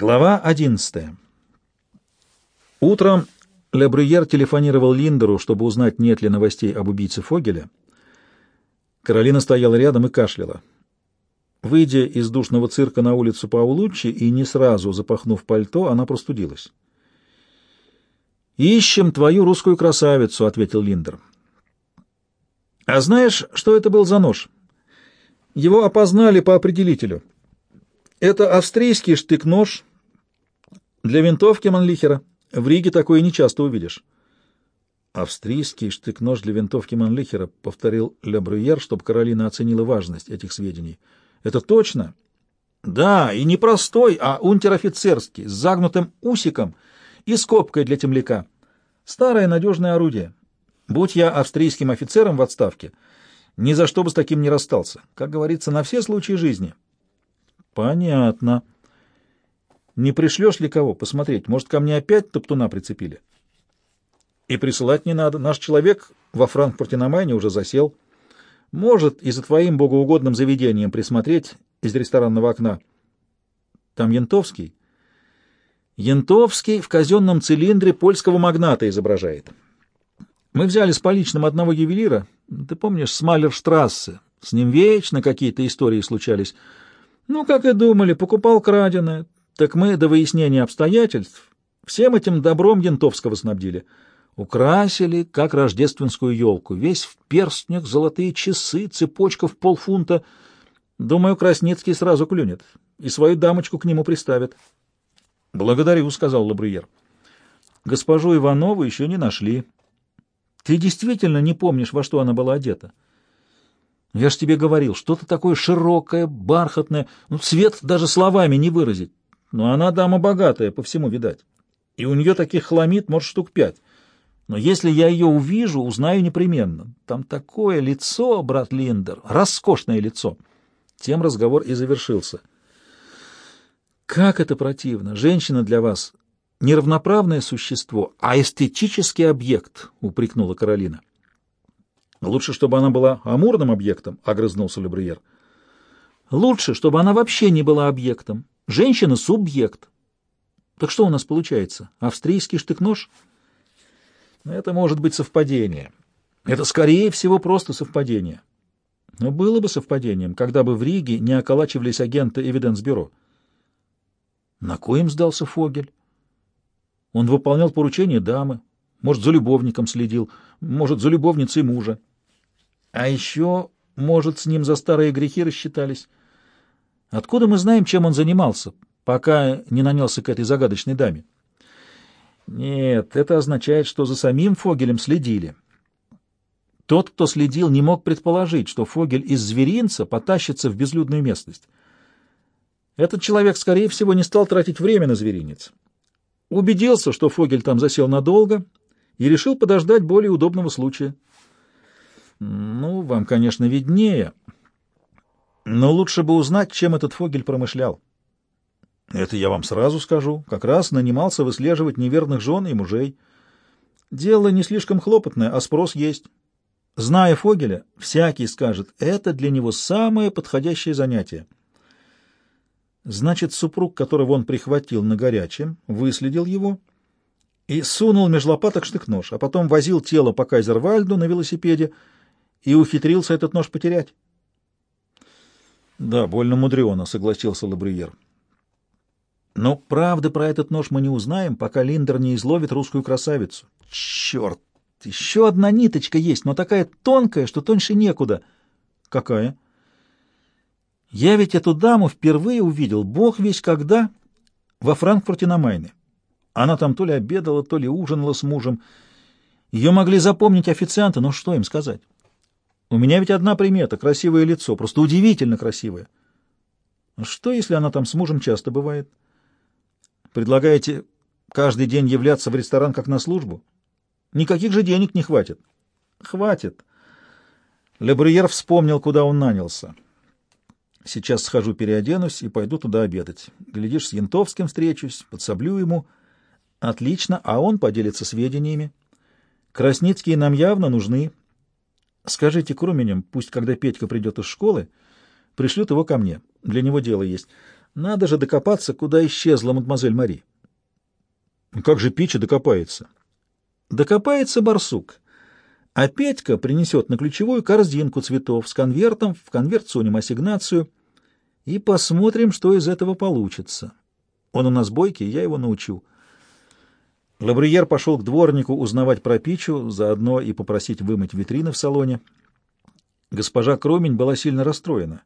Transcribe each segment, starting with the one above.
Глава 11. Утром Ле Брюер телефонировал Линдеру, чтобы узнать, нет ли новостей об убийце Фогеля. Каролина стояла рядом и кашляла. Выйдя из душного цирка на улицу Паулуччи и не сразу запахнув пальто, она простудилась. «Ищем твою русскую красавицу», — ответил Линдер. «А знаешь, что это был за нож?» «Его опознали по определителю». Это австрийский штык-нож для винтовки Манлихера. В Риге такое не часто увидишь. Австрийский штык-нож для винтовки Манлихера, повторил Ле Брюер, чтобы Каролина оценила важность этих сведений. Это точно? Да, и не простой, а унтер-офицерский, с загнутым усиком и скобкой для темляка. Старое надежное орудие. Будь я австрийским офицером в отставке, ни за что бы с таким не расстался. Как говорится, на все случаи жизни. Понятно. Не пришлешь ли кого посмотреть? Может, ко мне опять топтуна прицепили? И присылать не надо. Наш человек во Франкфурте на Майне уже засел. Может, и за твоим богоугодным заведением присмотреть из ресторанного окна. Там Янтовский. Янтовский в казенном цилиндре польского магната изображает. Мы взяли с поличным одного ювелира, ты помнишь, Смалерштрассе. С ним вечно какие-то истории случались. Ну, как и думали, покупал краденое. Так мы до выяснения обстоятельств всем этим добром Янтовского снабдили. Украсили, как рождественскую елку. Весь в перстнях, золотые часы, цепочка в полфунта. Думаю, Красницкий сразу клюнет и свою дамочку к нему приставит. — Благодарю, — сказал Лабриер. — Госпожу Иванову еще не нашли. Ты действительно не помнишь, во что она была одета? — я ж тебе говорил, что-то такое широкое, бархатное, ну, цвет даже словами не выразить. Но она дама богатая, по всему видать. И у нее таких хламид, может, штук пять. Но если я ее увижу, узнаю непременно. Там такое лицо, брат Линдер, роскошное лицо. Тем разговор и завершился. Как это противно! Женщина для вас неравноправное существо, а эстетический объект, — упрекнула Каролина. Лучше, чтобы она была амурным объектом, — огрызнулся Лебриер. Лучше, чтобы она вообще не была объектом. Женщина — субъект. Так что у нас получается? Австрийский штык-нож? Это может быть совпадение. Это, скорее всего, просто совпадение. Но было бы совпадением, когда бы в Риге не околачивались агенты Эвиденс-бюро. На коем сдался Фогель? Он выполнял поручение дамы, может, за любовником следил, может, за любовницей мужа. А еще, может, с ним за старые грехи рассчитались. Откуда мы знаем, чем он занимался, пока не нанялся к этой загадочной даме? Нет, это означает, что за самим Фогелем следили. Тот, кто следил, не мог предположить, что Фогель из зверинца потащится в безлюдную местность. Этот человек, скорее всего, не стал тратить время на зверинец. Убедился, что Фогель там засел надолго, и решил подождать более удобного случая. Ну, вам, конечно, виднее, но лучше бы узнать, чем этот Фогель промышлял. Это я вам сразу скажу. Как раз нанимался выслеживать неверных жен и мужей. Дело не слишком хлопотное, а спрос есть. Зная Фогеля, всякий скажет, это для него самое подходящее занятие. Значит, супруг, которого он прихватил на горячем, выследил его и сунул меж лопаток штык-нож, а потом возил тело по Кайзервальду на велосипеде, и ухитрился этот нож потерять. Да, больно мудрено, согласился Лабриер. Но правды про этот нож мы не узнаем, пока Линдер не изловит русскую красавицу. Черт! Еще одна ниточка есть, но такая тонкая, что тоньше некуда. Какая? Я ведь эту даму впервые увидел, бог весь когда, во Франкфурте на Майне. Она там то ли обедала, то ли ужинала с мужем. Ее могли запомнить официанты, но что им сказать? У меня ведь одна примета — красивое лицо, просто удивительно красивое. А что, если она там с мужем часто бывает? Предлагаете каждый день являться в ресторан как на службу? Никаких же денег не хватит. Хватит. Лебрюер вспомнил, куда он нанялся. Сейчас схожу переоденусь и пойду туда обедать. Глядишь, с Янтовским встречусь, подсоблю ему. Отлично, а он поделится сведениями. Красницкие нам явно нужны. Скажите Круменям, пусть, когда Петька придет из школы, пришлют его ко мне. Для него дело есть. Надо же докопаться, куда исчезла мадемуазель Мари. Как же Пича докопается? Докопается барсук. А Петька принесет на ключевую корзинку цветов с конвертом, в конверт сунем ассигнацию и посмотрим, что из этого получится. Он у нас бойкий, я его научу. Лабриер пошел к дворнику узнавать про Пичу, заодно и попросить вымыть витрины в салоне. Госпожа Кромень была сильно расстроена.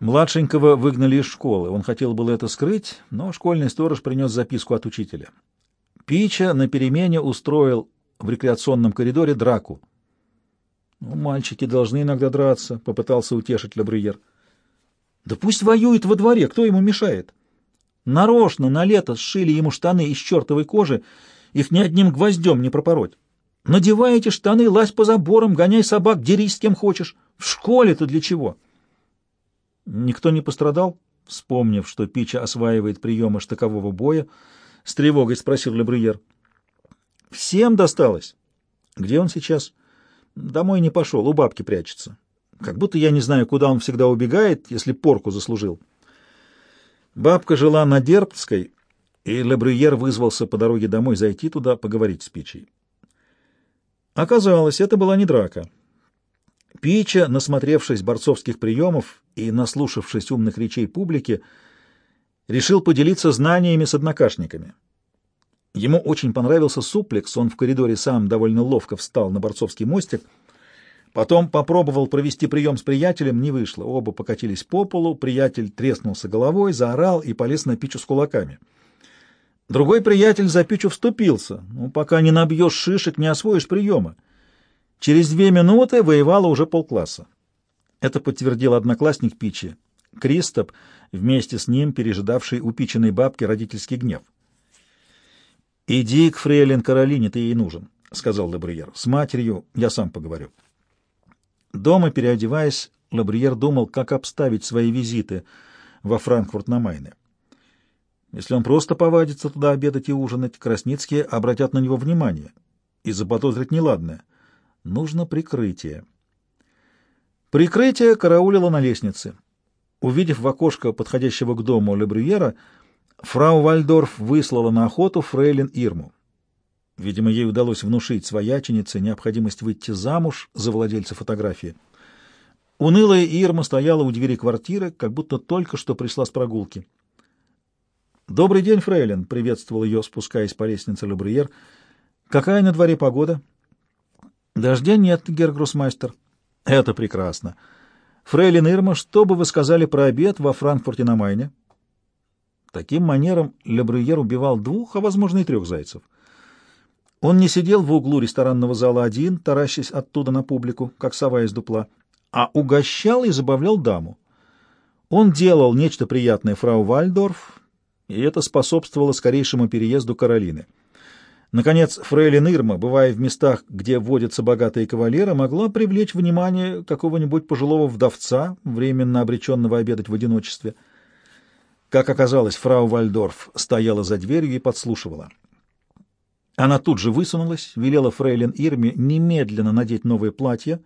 Младшенького выгнали из школы. Он хотел было это скрыть, но школьный сторож принес записку от учителя. Пича на перемене устроил в рекреационном коридоре драку. «Ну, мальчики должны иногда драться», — попытался утешить Лабриер. «Да пусть воюет во дворе, кто ему мешает?» Нарочно на лето сшили ему штаны из чертовой кожи, их ни одним гвоздем не пропороть. Надевай штаны, лазь по заборам, гоняй собак, дерись с кем хочешь. В школе-то для чего? Никто не пострадал? Вспомнив, что Пича осваивает приемы штыкового боя, с тревогой спросил Лебрюер. Всем досталось. Где он сейчас? Домой не пошел, у бабки прячется. Как будто я не знаю, куда он всегда убегает, если порку заслужил. Бабка жила на Дербской, и Лебрюер вызвался по дороге домой зайти туда, поговорить с Пичей. Оказалось, это была не драка. Пича, насмотревшись борцовских приемов и наслушавшись умных речей публики, решил поделиться знаниями с однокашниками. Ему очень понравился суплекс, он в коридоре сам довольно ловко встал на борцовский мостик — Потом попробовал провести прием с приятелем, не вышло. Оба покатились по полу, приятель треснулся головой, заорал и полез на Пичу с кулаками. Другой приятель за Пичу вступился. Ну, пока не набьешь шишек, не освоишь приема. Через две минуты воевало уже полкласса. Это подтвердил одноклассник Пичи, Кристоп, вместе с ним пережидавший у Пичиной бабки родительский гнев. «Иди к фрейлин Каролине, ты ей нужен», — сказал Лебриер. «С матерью я сам поговорю». Дома, переодеваясь, Лабриер думал, как обставить свои визиты во Франкфурт на Майне. Если он просто повадится туда обедать и ужинать, Красницкие обратят на него внимание и заподозрят неладное. Нужно прикрытие. Прикрытие караулило на лестнице. Увидев в окошко подходящего к дому Лебрюера, фрау Вальдорф выслала на охоту фрейлин Ирму. Видимо, ей удалось внушить свояченице необходимость выйти замуж за владельца фотографии. Унылая Ирма стояла у двери квартиры, как будто только что пришла с прогулки. «Добрый день, фрейлин!» — приветствовал ее, спускаясь по лестнице Лебриер. «Какая на дворе погода?» «Дождя нет, гергрусмайстер». «Это прекрасно. Фрейлин Ирма, что бы вы сказали про обед во Франкфурте на Майне?» Таким манером Лебриер убивал двух, а, возможно, и трех зайцев. Он не сидел в углу ресторанного зала один, таращась оттуда на публику, как сова из дупла, а угощал и забавлял даму. Он делал нечто приятное фрау Вальдорф, и это способствовало скорейшему переезду Каролины. Наконец, фрейлин Ирма, бывая в местах, где водятся богатые кавалеры, могла привлечь внимание какого-нибудь пожилого вдовца, временно обреченного обедать в одиночестве. Как оказалось, фрау Вальдорф стояла за дверью и подслушивала. Она тут же высунулась, велела фрейлин Ирме немедленно надеть новое платье,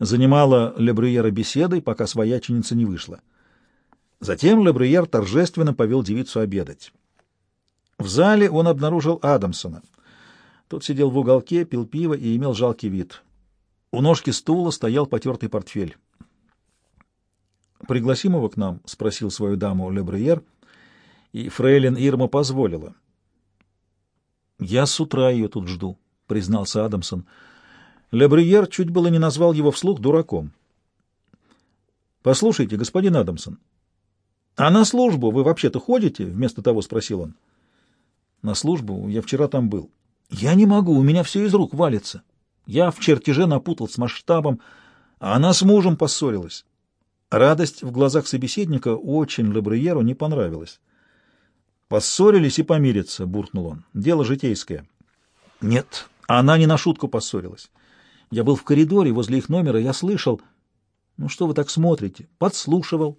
занимала Лебрюера беседой, пока свояченица не вышла. Затем Лебрюер торжественно повел девицу обедать. В зале он обнаружил Адамсона. Тот сидел в уголке, пил пиво и имел жалкий вид. У ножки стула стоял потертый портфель. «Пригласим его к нам?» — спросил свою даму Лебрюер, и фрейлин Ирма позволила. «Я с утра ее тут жду», — признался Адамсон. Лебриер чуть было не назвал его вслух дураком. «Послушайте, господин Адамсон, а на службу вы вообще-то ходите?» — вместо того спросил он. «На службу? Я вчера там был». «Я не могу, у меня все из рук валится. Я в чертеже напутал с масштабом, а она с мужем поссорилась». Радость в глазах собеседника очень Лебриеру не понравилась. Поссорились и помирятся, буркнул он. Дело житейское. Нет, она не на шутку поссорилась. Я был в коридоре возле их номера, я слышал... Ну что вы так смотрите? Подслушивал.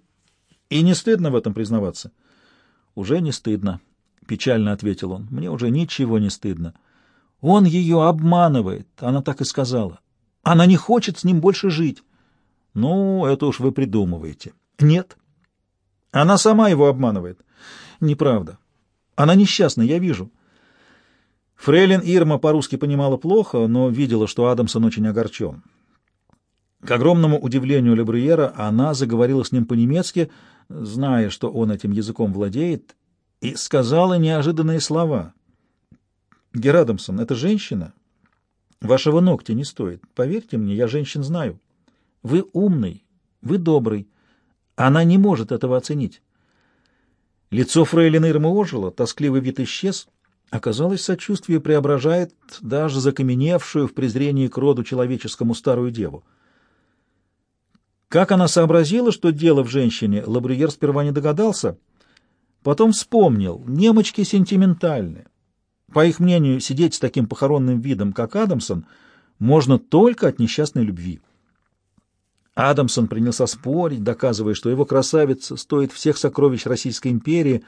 И не стыдно в этом признаваться? Уже не стыдно, печально ответил он. Мне уже ничего не стыдно. Он ее обманывает, она так и сказала. Она не хочет с ним больше жить. Ну, это уж вы придумываете. Нет. Она сама его обманывает. Неправда. Она несчастна, я вижу. Фрейлин Ирма по-русски понимала плохо, но видела, что Адамсон очень огорчен. К огромному удивлению Лебрюера она заговорила с ним по-немецки, зная, что он этим языком владеет, и сказала неожиданные слова. «Герадамсон, это женщина? Вашего ногтя не стоит. Поверьте мне, я женщин знаю. Вы умный, вы добрый. Она не может этого оценить». Лицо фрейлины Ирмы ожило, тоскливый вид исчез. Оказалось, сочувствие преображает даже закаменевшую в презрении к роду человеческому старую деву. Как она сообразила, что дело в женщине, Лабрюер сперва не догадался, потом вспомнил, немочки сентиментальны. По их мнению, сидеть с таким похоронным видом, как Адамсон, можно только от несчастной любви. Адамсон принялся спорить, доказывая, что его красавица стоит всех сокровищ Российской империи.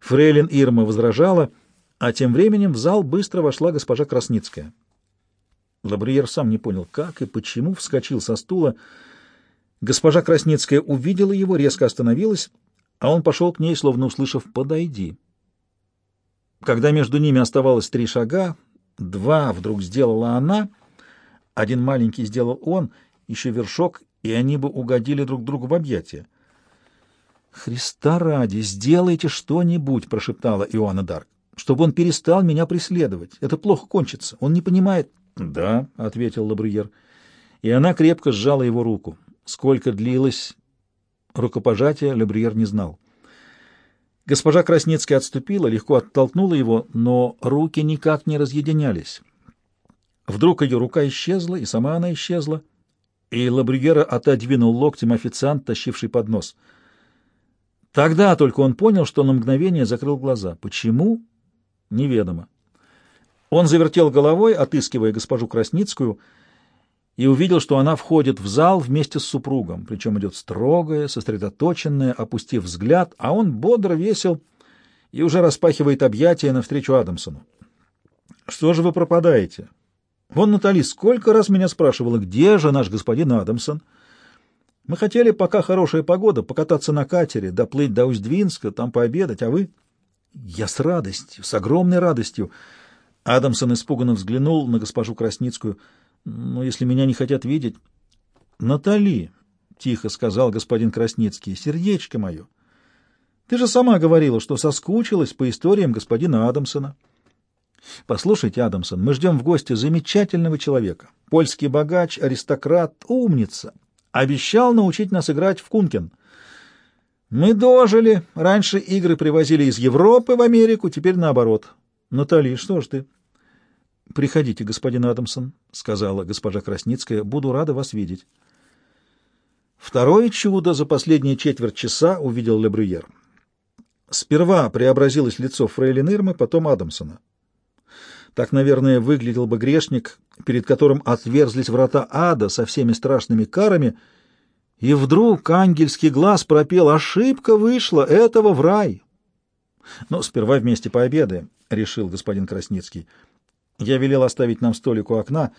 Фрейлин Ирма возражала, а тем временем в зал быстро вошла госпожа Красницкая. Лабриер сам не понял, как и почему вскочил со стула. Госпожа Красницкая увидела его, резко остановилась, а он пошел к ней, словно услышав «подойди». Когда между ними оставалось три шага, два вдруг сделала она, один маленький сделал он, еще вершок, и они бы угодили друг другу в объятия. «Христа ради, сделайте что-нибудь!» — прошептала Иоанна Дарк, — «чтобы он перестал меня преследовать. Это плохо кончится. Он не понимает». «Да», — ответил Лабрюер, и она крепко сжала его руку. Сколько длилось рукопожатие, Лабрюер не знал. Госпожа Красницкая отступила, легко оттолкнула его, но руки никак не разъединялись. Вдруг ее рука исчезла, и сама она исчезла, и Лабрюгера отодвинул локтем официант, тащивший поднос. Тогда только он понял, что на мгновение закрыл глаза. Почему? Неведомо. Он завертел головой, отыскивая госпожу Красницкую, и увидел, что она входит в зал вместе с супругом, причем идет строгая, сосредоточенная, опустив взгляд, а он бодро весел и уже распахивает объятия навстречу Адамсону. «Что же вы пропадаете? Вон Натали сколько раз меня спрашивала, где же наш господин Адамсон? Мы хотели, пока хорошая погода, покататься на катере, доплыть до Усть-Двинска, там пообедать, а вы...» «Я с радостью, с огромной радостью!» Адамсон испуганно взглянул на госпожу Красницкую — но если меня не хотят видеть... — Натали, — тихо сказал господин Красницкий, — сердечко мое, ты же сама говорила, что соскучилась по историям господина Адамсона. Послушайте, Адамсон, мы ждем в гости замечательного человека. Польский богач, аристократ, умница. Обещал научить нас играть в кункен. Мы дожили. Раньше игры привозили из Европы в Америку, теперь наоборот. Натали, что ж ты? — Приходите, господин Адамсон, — сказала госпожа Красницкая, — буду рада вас видеть. Второе чудо за последние четверть часа увидел Лебрюер. Сперва преобразилось лицо фрейлин Ирмы, потом Адамсона. Так, наверное, выглядел бы грешник, перед которым отверзлись врата ада со всеми страшными карами, и вдруг ангельский глаз пропел «Ошибка вышла, этого в рай». Но сперва вместе пообедаем, — решил господин Красницкий. Я велел оставить нам столик у окна.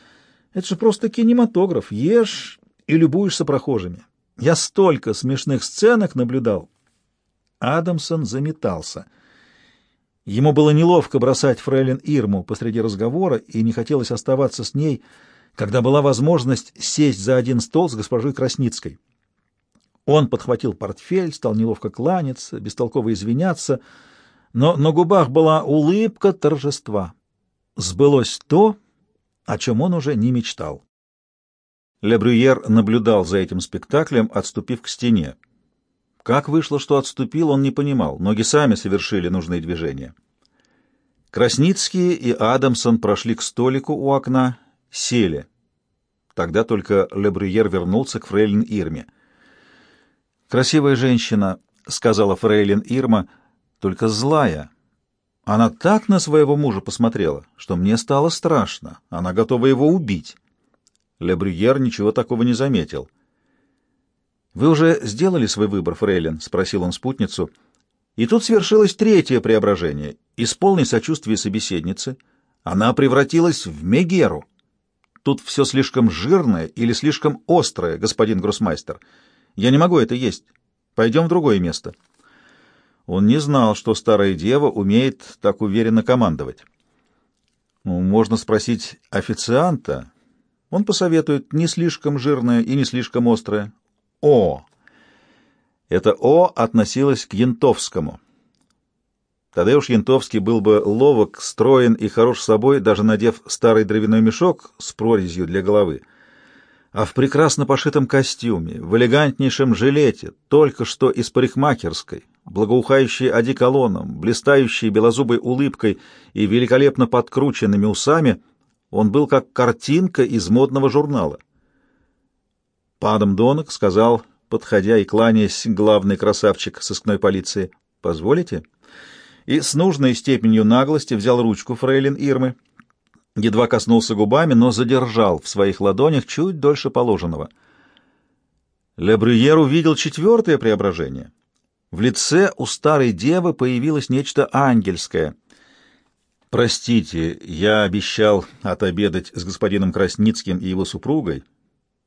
Это же просто кинематограф. Ешь и любуешься прохожими. Я столько смешных сценок наблюдал. Адамсон заметался. Ему было неловко бросать фрейлин Ирму посреди разговора, и не хотелось оставаться с ней, когда была возможность сесть за один стол с госпожой Красницкой. Он подхватил портфель, стал неловко кланяться, бестолково извиняться, но на губах была улыбка торжества сбылось то, о чем он уже не мечтал. Лебрюер наблюдал за этим спектаклем, отступив к стене. Как вышло, что отступил, он не понимал. Ноги сами совершили нужные движения. Красницкие и Адамсон прошли к столику у окна, сели. Тогда только Лебрюер вернулся к фрейлин Ирме. «Красивая женщина», — сказала фрейлин Ирма, — «только злая». Она так на своего мужа посмотрела, что мне стало страшно. Она готова его убить. Ле Брюер ничего такого не заметил. «Вы уже сделали свой выбор, Фрейлин?» — спросил он спутницу. И тут свершилось третье преображение. Из полной сочувствия собеседницы она превратилась в Мегеру. Тут все слишком жирное или слишком острое, господин гроссмайстер. Я не могу это есть. Пойдем в другое место». Он не знал, что старая дева умеет так уверенно командовать. Ну, можно спросить официанта. Он посоветует не слишком жирное и не слишком острое. О! Это «о» относилось к Янтовскому. Тадеуш Янтовский был бы ловок, строен и хорош собой, даже надев старый дровяной мешок с прорезью для головы. А в прекрасно пошитом костюме, в элегантнейшем жилете, только что из парикмахерской, благоухающий одеколоном, блистающий белозубой улыбкой и великолепно подкрученными усами, он был как картинка из модного журнала. Падом Донок сказал, подходя и кланяясь, главный красавчик сыскной полиции, «Позволите?» И с нужной степенью наглости взял ручку фрейлин Ирмы, едва коснулся губами, но задержал в своих ладонях чуть дольше положенного. Лебрюер увидел четвертое преображение — в лице у старой девы появилось нечто ангельское. «Простите, я обещал отобедать с господином Красницким и его супругой,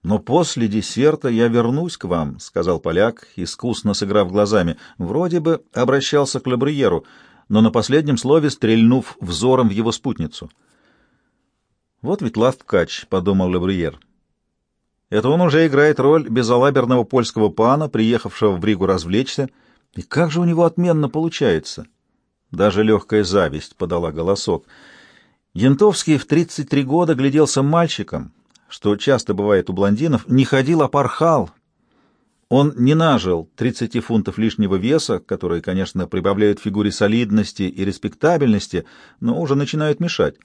но после десерта я вернусь к вам», — сказал поляк, искусно сыграв глазами. Вроде бы обращался к Лебриеру, но на последнем слове стрельнув взором в его спутницу. «Вот ведь лавкач», — подумал Лебриер. «Это он уже играет роль безалаберного польского пана, приехавшего в Ригу развлечься, — и как же у него отменно получается? Даже легкая зависть подала голосок. Янтовский в 33 года гляделся мальчиком, что часто бывает у блондинов, не ходил, а порхал. Он не нажил 30 фунтов лишнего веса, которые, конечно, прибавляют фигуре солидности и респектабельности, но уже начинают мешать.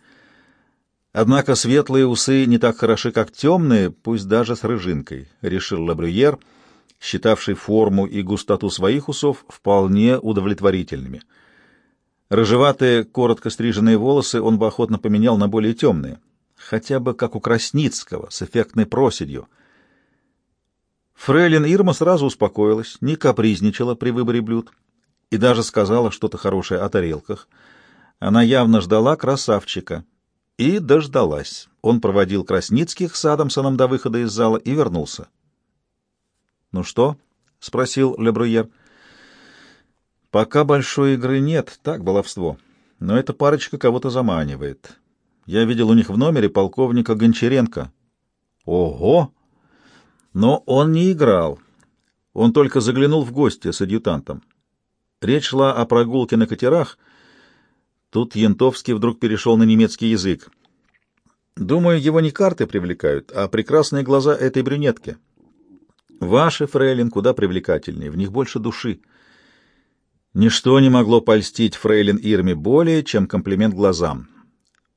Однако светлые усы не так хороши, как темные, пусть даже с рыжинкой, — решил Лабрюер — считавший форму и густоту своих усов вполне удовлетворительными. Рыжеватые, коротко стриженные волосы он бы охотно поменял на более темные, хотя бы как у Красницкого, с эффектной проседью. Фрейлин Ирма сразу успокоилась, не капризничала при выборе блюд и даже сказала что-то хорошее о тарелках. Она явно ждала красавчика. И дождалась. Он проводил Красницких с Адамсоном до выхода из зала и вернулся. «Ну что?» — спросил Лебруер. «Пока большой игры нет, так, баловство. Но эта парочка кого-то заманивает. Я видел у них в номере полковника Гончаренко». «Ого!» Но он не играл. Он только заглянул в гости с адъютантом. Речь шла о прогулке на катерах. Тут Янтовский вдруг перешел на немецкий язык. Думаю, его не карты привлекают, а прекрасные глаза этой брюнетки. Ваши, фрейлин, куда привлекательнее, в них больше души. Ничто не могло польстить фрейлин Ирме более, чем комплимент глазам.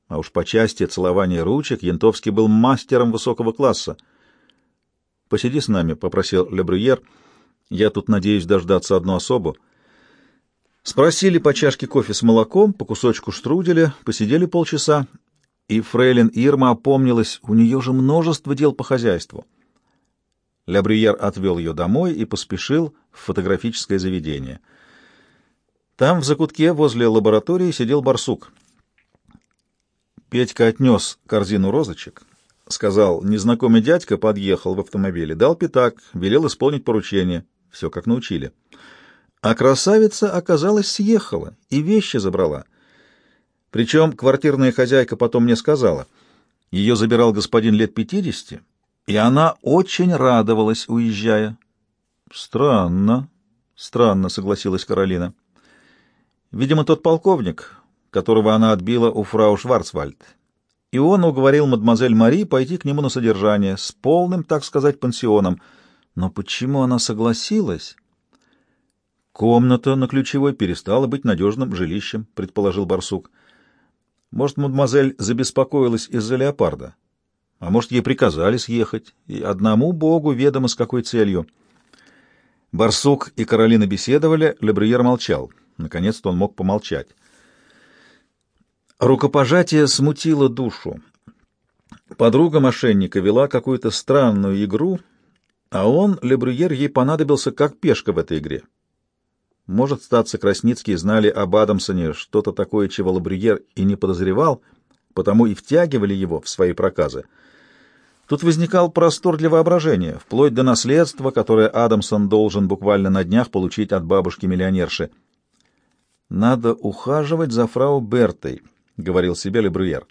А уж по части целования ручек Янтовский был мастером высокого класса. «Посиди с нами», — попросил Лебрюер. «Я тут надеюсь дождаться одну особу». Спросили по чашке кофе с молоком, по кусочку штруделя, посидели полчаса, и фрейлин Ирма опомнилась, у нее же множество дел по хозяйству. Лябрюер отвел ее домой и поспешил в фотографическое заведение. Там, в закутке, возле лаборатории, сидел барсук. Петька отнес корзину розочек, сказал, незнакомый дядька подъехал в автомобиле, дал пятак, велел исполнить поручение. Все как научили. А красавица, оказалось, съехала и вещи забрала. Причем квартирная хозяйка потом мне сказала, ее забирал господин лет пятидесяти, и она очень радовалась, уезжая. Странно, странно, согласилась Каролина. Видимо, тот полковник, которого она отбила у фрау Шварцвальд. И он уговорил мадемуазель Мари пойти к нему на содержание, с полным, так сказать, пансионом. Но почему она согласилась? Комната на ключевой перестала быть надежным жилищем, предположил барсук. Может, мадемуазель забеспокоилась из-за леопарда? А может, ей приказали съехать, и одному богу ведомо с какой целью. Барсук и Каролина беседовали, Лебриер молчал. Наконец-то он мог помолчать. Рукопожатие смутило душу. Подруга мошенника вела какую-то странную игру, а он, Лебрюер, ей понадобился как пешка в этой игре. Может, статься Красницкие знали об Адамсоне что-то такое, чего Лабрюер и не подозревал, потому и втягивали его в свои проказы. Тут возникал простор для воображения, вплоть до наследства, которое Адамсон должен буквально на днях получить от бабушки-миллионерши. «Надо ухаживать за фрау Бертой», — говорил себе Лебрюер.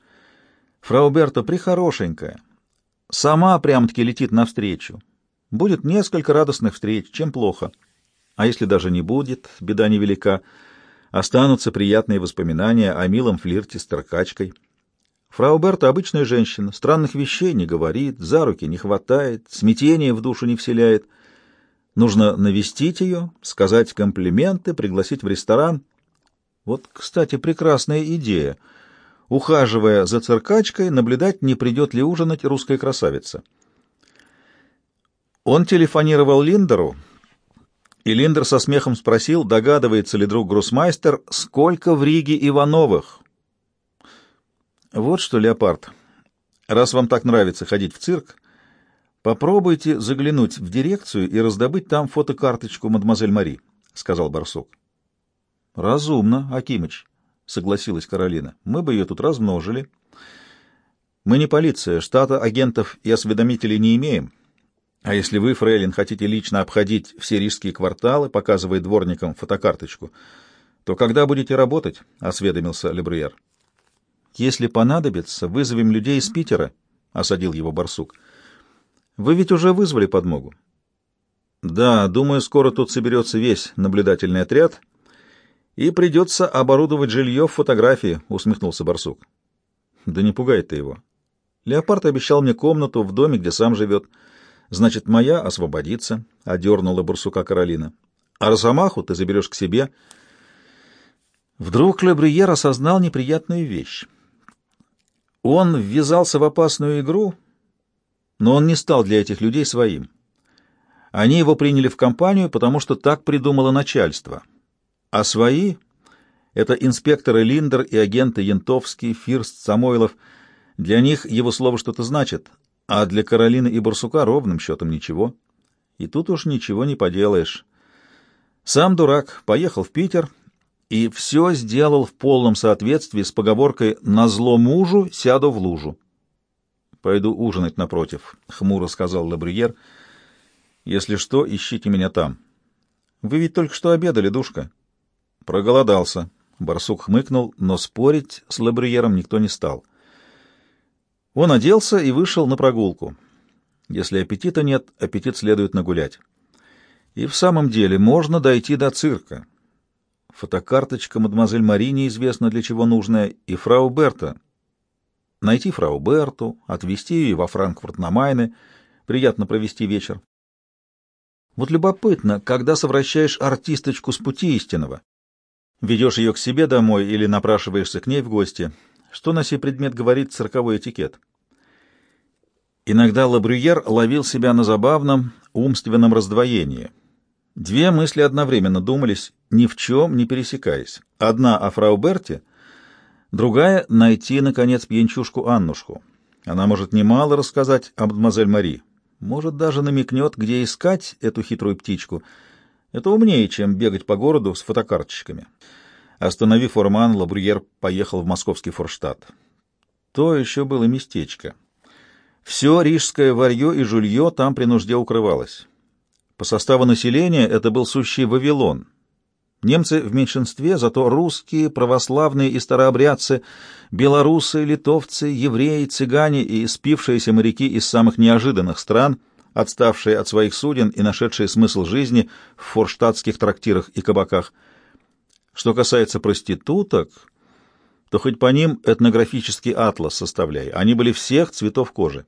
«Фрау Берта прихорошенькая. Сама прям-таки летит навстречу. Будет несколько радостных встреч, чем плохо. А если даже не будет, беда невелика. Останутся приятные воспоминания о милом флирте с торкачкой». Фрау Берта обычная женщина, странных вещей не говорит, за руки не хватает, смятение в душу не вселяет. Нужно навестить ее, сказать комплименты, пригласить в ресторан. Вот, кстати, прекрасная идея. Ухаживая за циркачкой, наблюдать, не придет ли ужинать русская красавица. Он телефонировал Линдеру, и Линдер со смехом спросил, догадывается ли друг Гроссмайстер, сколько в Риге Ивановых. Вот что, Леопард, раз вам так нравится ходить в цирк, попробуйте заглянуть в дирекцию и раздобыть там фотокарточку мадемуазель Мари, — сказал барсук. — Разумно, Акимыч, — согласилась Каролина. — Мы бы ее тут размножили. Мы не полиция, штата агентов и осведомителей не имеем. А если вы, фрейлин, хотите лично обходить все рижские кварталы, показывая дворникам фотокарточку, то когда будете работать? — осведомился Лебрюер. Если понадобится, вызовем людей из Питера, — осадил его барсук. Вы ведь уже вызвали подмогу. Да, думаю, скоро тут соберется весь наблюдательный отряд, и придется оборудовать жилье в фотографии, — усмехнулся барсук. Да не пугай ты его. Леопард обещал мне комнату в доме, где сам живет. Значит, моя освободится, — одернула барсука Каролина. А Росомаху ты заберешь к себе. Вдруг Лебриер осознал неприятную вещь. Он ввязался в опасную игру, но он не стал для этих людей своим. Они его приняли в компанию, потому что так придумало начальство. А свои — это инспекторы Линдер и агенты Янтовский, Фирст, Самойлов. Для них его слово что-то значит, а для Каролины и Барсука ровным счетом ничего. И тут уж ничего не поделаешь. Сам дурак поехал в Питер — и все сделал в полном соответствии с поговоркой «на зло мужу сяду в лужу». «Пойду ужинать напротив», — хмуро сказал Лабрюер. «Если что, ищите меня там». «Вы ведь только что обедали, душка». «Проголодался». Барсук хмыкнул, но спорить с Лабрюером никто не стал. Он оделся и вышел на прогулку. Если аппетита нет, аппетит следует нагулять. И в самом деле можно дойти до цирка. Фотокарточка мадемуазель Мари неизвестно для чего нужная, и фрау Берта. Найти фрау Берту, отвезти ее во Франкфурт на Майне, приятно провести вечер. Вот любопытно, когда совращаешь артисточку с пути истинного, ведешь ее к себе домой или напрашиваешься к ней в гости, что на сей предмет говорит цирковой этикет? Иногда Лабрюер ловил себя на забавном умственном раздвоении — Две мысли одновременно думались, ни в чем не пересекаясь. Одна о фрау Берте, другая — найти, наконец, пьянчушку Аннушку. Она может немало рассказать об мадемуазель Мари, может, даже намекнет, где искать эту хитрую птичку. Это умнее, чем бегать по городу с фотокарточками. Остановив Форман, Лабрюер поехал в московский форштадт. То еще было местечко. Все рижское варье и жулье там при нужде укрывалось. По составу населения это был сущий Вавилон. Немцы в меньшинстве, зато русские, православные и старообрядцы, белорусы, литовцы, евреи, цыгане и спившиеся моряки из самых неожиданных стран, отставшие от своих суден и нашедшие смысл жизни в форштадтских трактирах и кабаках. Что касается проституток, то хоть по ним этнографический атлас составляй, они были всех цветов кожи.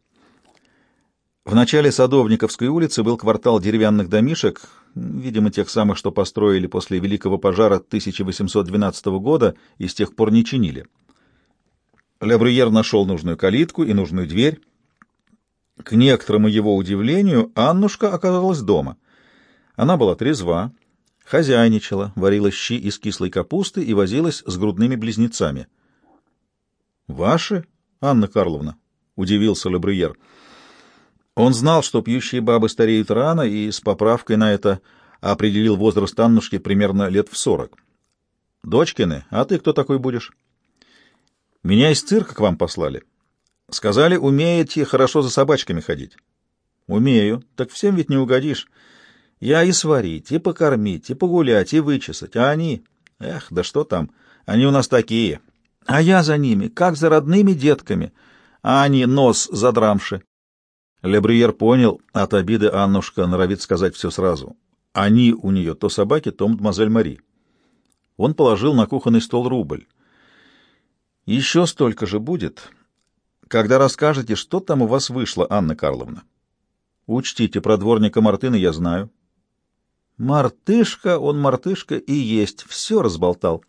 В начале Садовниковской улицы был квартал деревянных домишек, видимо, тех самых, что построили после Великого пожара 1812 года и с тех пор не чинили. Лебрюер нашел нужную калитку и нужную дверь. К некоторому его удивлению, Аннушка оказалась дома. Она была трезва, хозяйничала, варила щи из кислой капусты и возилась с грудными близнецами. «Ваши, Анна Карловна?» — удивился Лебрюер. — он знал, что пьющие бабы стареют рано, и с поправкой на это определил возраст Аннушки примерно лет в сорок. «Дочкины, а ты кто такой будешь?» «Меня из цирка к вам послали». Сказали, умеете хорошо за собачками ходить. Умею. Так всем ведь не угодишь. Я и сварить, и покормить, и погулять, и вычесать. А они... Эх, да что там, они у нас такие. А я за ними, как за родными детками. А они нос задрамши. Лебрюер понял, от обиды Аннушка норовит сказать все сразу. Они у нее то собаки, то мадемуазель Мари. Он положил на кухонный стол рубль. Еще столько же будет, когда расскажете, что там у вас вышло, Анна Карловна. Учтите, про дворника Мартына я знаю. Мартышка, он мартышка и есть, все разболтал.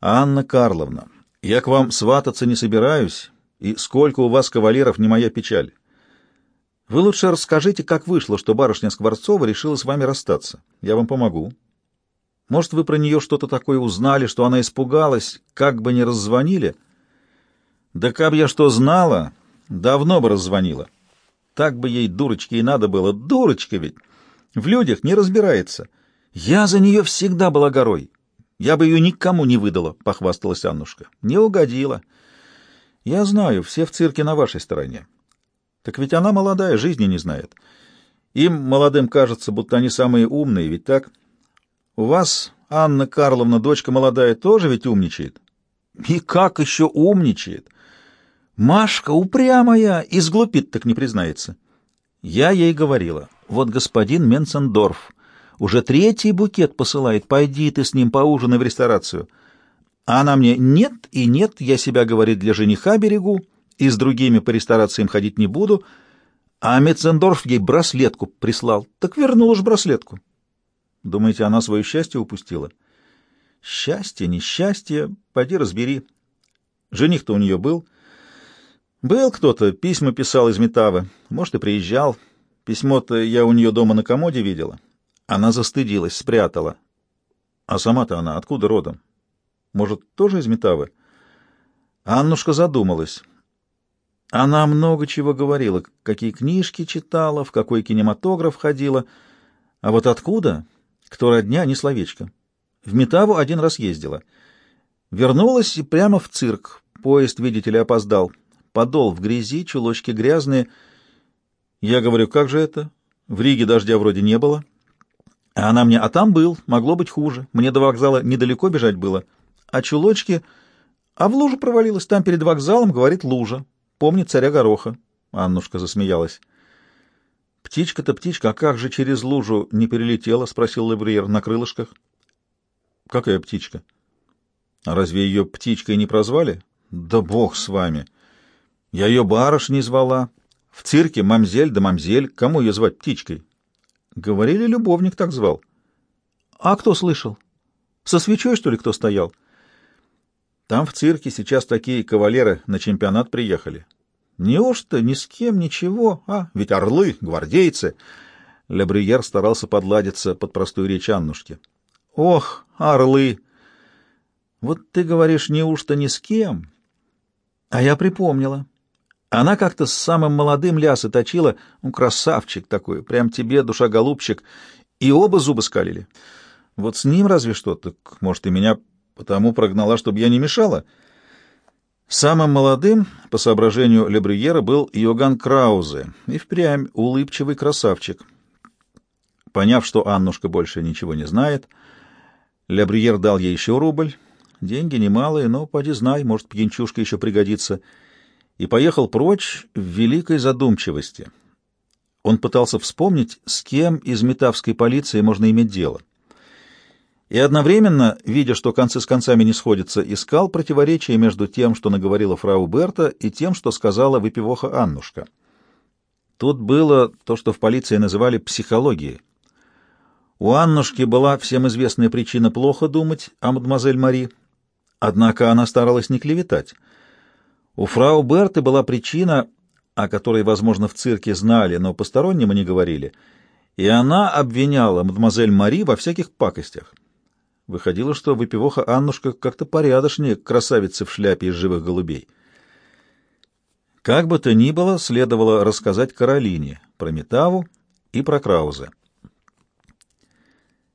Анна Карловна, я к вам свататься не собираюсь, и сколько у вас кавалеров, не моя печаль. Вы лучше расскажите, как вышло, что барышня Скворцова решила с вами расстаться. Я вам помогу. Может, вы про нее что-то такое узнали, что она испугалась, как бы не раззвонили? Да как я что знала, давно бы раззвонила. Так бы ей, дурочки, и надо было. Дурочка ведь! В людях не разбирается. Я за нее всегда была горой. Я бы ее никому не выдала, — похвасталась Аннушка. Не угодила. Я знаю, все в цирке на вашей стороне. Так ведь она молодая, жизни не знает. Им, молодым, кажется, будто они самые умные, ведь так? У вас, Анна Карловна, дочка молодая, тоже ведь умничает? И как еще умничает? Машка упрямая, и сглупит так не признается. Я ей говорила, вот господин Менцендорф уже третий букет посылает, пойди ты с ним поужинай в ресторацию. А она мне нет и нет, я себя, говорит, для жениха берегу, и с другими по ресторациям ходить не буду, а Метцендорф ей браслетку прислал. Так вернула ж браслетку. Думаете, она свое счастье упустила? Счастье, несчастье, пойди разбери. Жених-то у нее был. Был кто-то, письма писал из Метавы. Может, и приезжал. Письмо-то я у нее дома на комоде видела. Она застыдилась, спрятала. А сама-то она откуда родом? Может, тоже из Метавы? Аннушка задумалась. Она много чего говорила, какие книжки читала, в какой кинематограф ходила. А вот откуда? Кто родня, ни словечко. В Метаву один раз ездила. Вернулась и прямо в цирк. Поезд, видите ли, опоздал. Подол в грязи, чулочки грязные. Я говорю, как же это? В Риге дождя вроде не было. А она мне, а там был, могло быть хуже. Мне до вокзала недалеко бежать было. А чулочки... А в лужу провалилась, там перед вокзалом, говорит, лужа. Помнит царя Гороха. Аннушка засмеялась. «Птичка-то птичка, а как же через лужу не перелетела?» — спросил Лебриер на крылышках. «Какая птичка?» «А разве ее птичкой не прозвали?» «Да бог с вами! Я ее барышней звала. В цирке мамзель да мамзель. Кому ее звать птичкой?» «Говорили, любовник так звал». «А кто слышал? Со свечой, что ли, кто стоял?» Там в цирке сейчас такие кавалеры на чемпионат приехали. Неужто ни с кем ничего? А, ведь орлы, гвардейцы. Лебрюер старался подладиться под простую речь Аннушки. Ох, орлы! Вот ты говоришь, неужто ни с кем? А я припомнила. Она как-то с самым молодым лясы точила, ну, красавчик такой, прям тебе, душа голубчик, и оба зубы скалили. Вот с ним разве что, так, может, и меня потому прогнала, чтобы я не мешала. Самым молодым, по соображению Лебрюера, был Йоган Краузе, и впрямь улыбчивый красавчик. Поняв, что Аннушка больше ничего не знает, Лебрюер дал ей еще рубль, деньги немалые, но, поди знай, может, пьянчушка еще пригодится, и поехал прочь в великой задумчивости. Он пытался вспомнить, с кем из метавской полиции можно иметь дело и одновременно, видя, что концы с концами не сходятся, искал противоречие между тем, что наговорила фрау Берта, и тем, что сказала выпивоха Аннушка. Тут было то, что в полиции называли психологией. У Аннушки была всем известная причина плохо думать о мадемуазель Мари, однако она старалась не клеветать. У фрау Берты была причина, о которой, возможно, в цирке знали, но постороннему не говорили, и она обвиняла мадемуазель Мари во всяких пакостях. Выходило, что выпивоха Аннушка как-то порядочнее красавицы в шляпе из живых голубей. Как бы то ни было, следовало рассказать Каролине про Метаву и про Крауза.